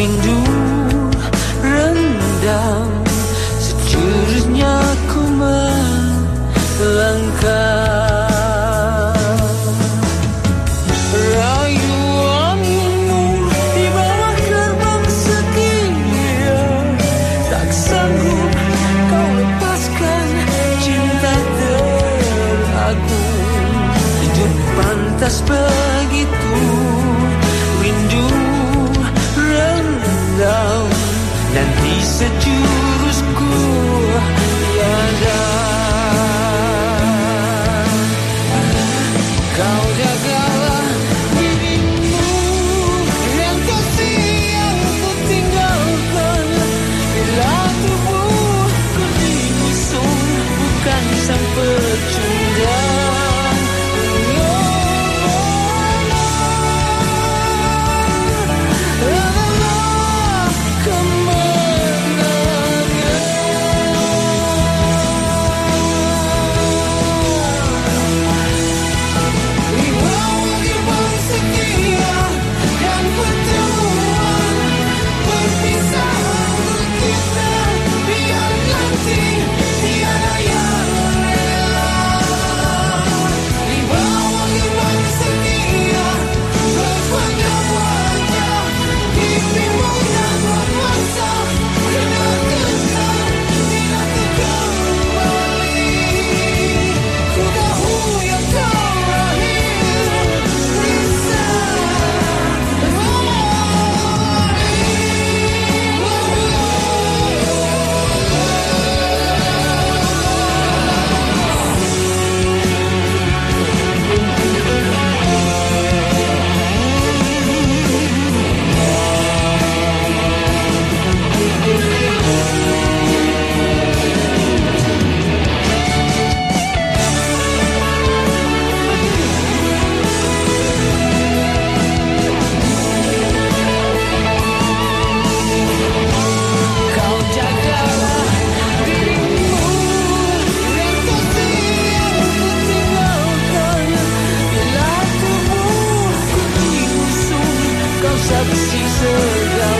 rindu rendam. Sejurusnya ku melangkah. Rayuanmu di bawah gerbang setia Tak sanggup kau lepaskan cinta teragung Hidup pantas begitu sejurusku tiada. Kau jagalah dirimu yang kasihan ku tinggalkan. Bila tubuhku diusung bukan sang of Caesardom.